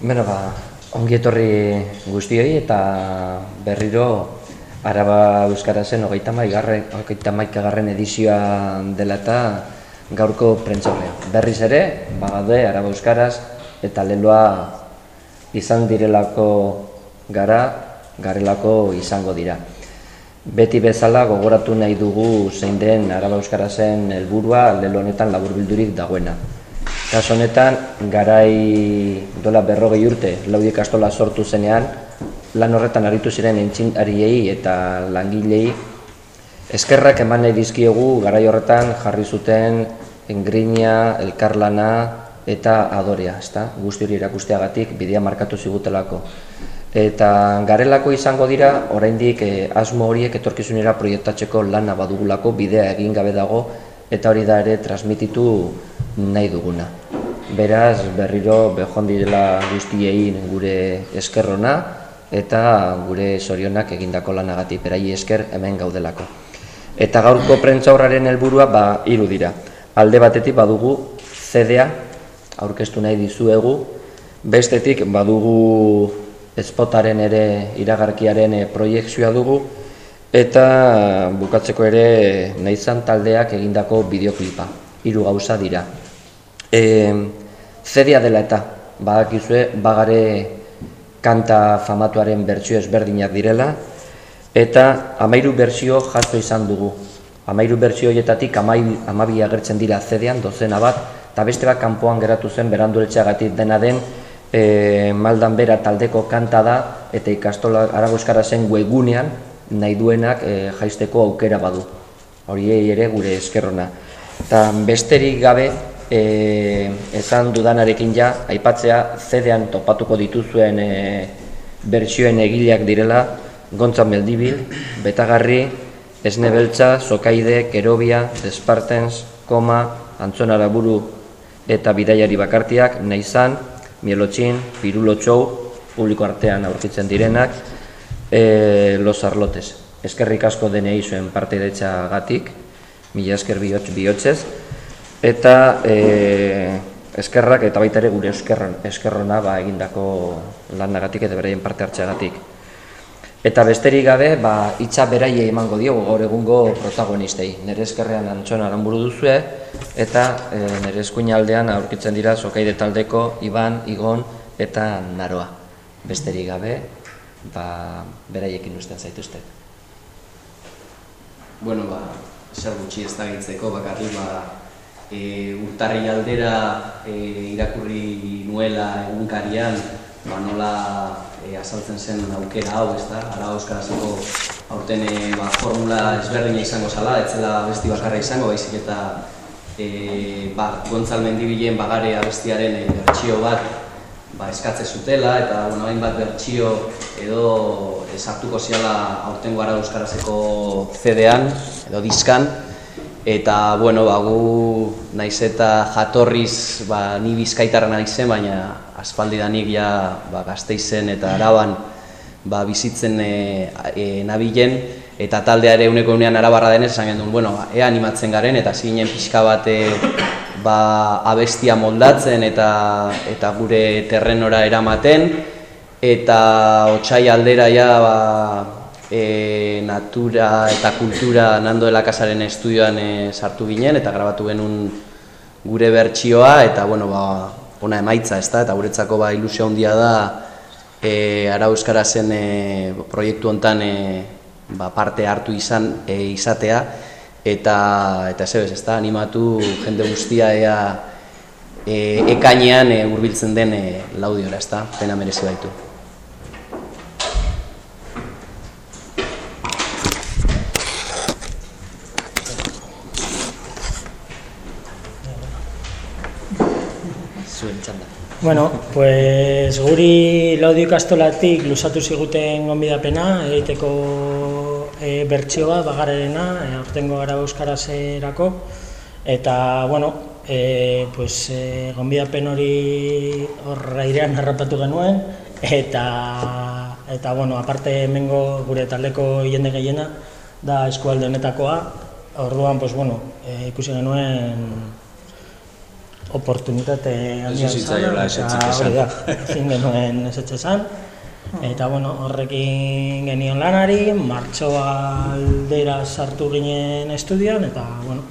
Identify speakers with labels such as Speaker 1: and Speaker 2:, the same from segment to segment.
Speaker 1: Beno, ba, ongi etorri guztioi eta berriro Araba hogeita maigarren, hogeita maikagarren edizioa dela eta gaurko prentzaurrea. Berriz ere, bagade Araba Euskaraz eta leloa izan direlako gara, garelako izango dira. Beti bezala gogoratu nahi dugu zein den Araba Euskarazen helburua lelo honetan laburbildurik dagoena. Kaso honetan, garai dola berrogei urte, laudik astola sortu zenean, lan horretan aritu ziren entzintariei eta langilei, eskerrak eman nahi dizkiegu garai horretan jarri zuten engrina, elkarlana eta adorea, ezta? guzti hori erakusteagatik bidea markatu zigutelako. Eta garelako izango dira, oraindik eh, asmo horiek etorkizunera proiektatzeko lana badugulako bidea egin gabe dago, eta hori da ere transmititu nahi duguna. Beraz, berriro behondi dela guztiei gure eskerrona eta gure sorionak egindako lanagatik berai esker hemen gaudelako. Eta gaurko prentza horraren helburua ba hiru dira. Alde batetik badugu CD-a aurkeztu nahi dizuegu, bestetik badugu espotaren ere iragarkiaren proiektzioa dugu eta bukatzeko ere naizan taldeak egindako bideoklipa. Hiru gauza dira. E, zedia dela eta badakizue bagare kanta famatuaren bertsio ezberdinak direla eta amairu bertsio jaso izan dugu. Amairu bertsio horietatik amabi agertzen dira zedean, dozena bat, eta beste bat kanpoan geratu zen beranduretxeagatik dena den e, maldan bera taldeko kanta da eta ikastola aragoskara zen webunean nahi duenak e, jaisteko aukera badu. Hori ere gure eskerrona. Eta besterik gabe, e, esan dudanarekin ja, aipatzea zedean topatuko dituzuen e, bertsioen egileak direla, Gontza Meldibil, Betagarri, Esne Beltza, Sokaide, Kerobia, Despartens, Koma, Antzon Araburu eta Bidaiari Bakartiak, Neizan, Mielotxin, Pirulo Txou, publiko artean aurkitzen direnak, e, Los Arlotes. Eskerrik asko denei zuen parte gatik, mila esker bihotz bihotzez, eta e, eskerrak eta baita ere gure eskerron, eskerrona ba, egindako lanagatik eta beraien parte hartzeagatik. Eta besterik gabe, ba, itxa beraiei emango diogu gaur egungo protagonistei. Nere eskerrean antxona aranburu duzue, eta e, nere aldean aurkitzen dira sokaide taldeko Iban, Igon eta Naroa. Besterik gabe, ba, beraiekin usten zaituzte.
Speaker 2: Bueno, ba, zer gutxi ez da gintzeko, bakarri, ba, e, urtarri aldera e, irakurri nuela egunkarian ba, nola e, azaltzen zen aukera hau, ez da? Ara Euskarazeko aurten ba, formula ezberdina izango zala, etzela besti bakarra izango, baizik eta e, ba, Gontzal Mendibilen bagare abestiaren e, bertsio bat ba, eskatze zutela, eta bueno, hain bat bertsio edo esartuko ziala aurtengo ara Euskarazeko CD-an edo diskan, Eta, bueno, ba, gu naiz eta jatorriz ba, ni bizkaitarra naizen, baina aspaldidanik ja ba, gazteizen eta araban ba, bizitzen e, e, nabilen, eta taldea ere uneko unean arabarra denez, esan gendun, bueno, ea animatzen garen, eta zinen pixka bat ba, abestia moldatzen eta, eta gure terrenora eramaten, eta otxai aldera ja, ba, e, natura eta kultura Nando de la estudioan e, sartu ginen eta grabatu genuen gure bertsioa eta bueno, ba, ona emaitza, ezta? Eta guretzako ba ilusio handia da e, ara euskara zen e, proiektu hontan e, ba, parte hartu izan e, izatea eta eta zebez, ezta? Animatu jende guztia ea e, ekainean e, hurbiltzen den e, laudiora, ezta? Pena merezi baitu.
Speaker 3: Bueno, pues guri laudio ikastolatik lusatu ziguten gonbidapena, egiteko e, bertsioa, bagararena, e, aurtengo gara euskarazerako, eta, bueno, e, pues, e, gonbidapen hori horra irean harrapatu genuen, eta, eta bueno, aparte hemengo gure taldeko jende gehiena, da eskualde honetakoa, orduan, pues, bueno, e, ikusi genuen oportunitate handia
Speaker 4: Ez zitzaiola esan.
Speaker 3: ezin genuen ezetxe esan. Eta bueno, horrekin genion lanari, martxoa aldera sartu ginen estudioan, eta bueno,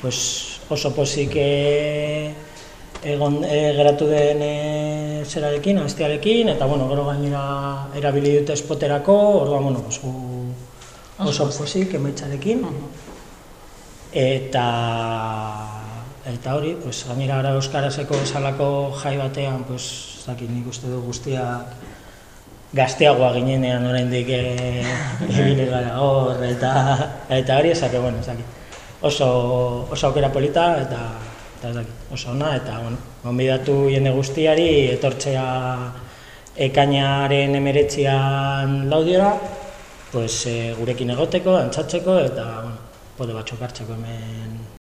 Speaker 3: pues oso pozik eh, egon e, geratu den e, zerarekin, abestiarekin, eta bueno, gero gainera erabili dute spoterako, orduan, bueno, gu oso pozik emaitzarekin. Eta eta hori, pues gainera gara euskarazeko esalako jai batean, pues ez dakit nik uste du guztiak gazteagoa ginenean oraindik eh ibili gara hor eta eta hori esake bueno, ez dakit. Oso oso aukera polita eta eta ez dakit, oso ona eta bueno, gonbidatu jende guztiari etortzea ekainaren 19an laudiora, pues e, gurekin egoteko, antzatzeko eta bueno, pode batzuk hartzeko hemen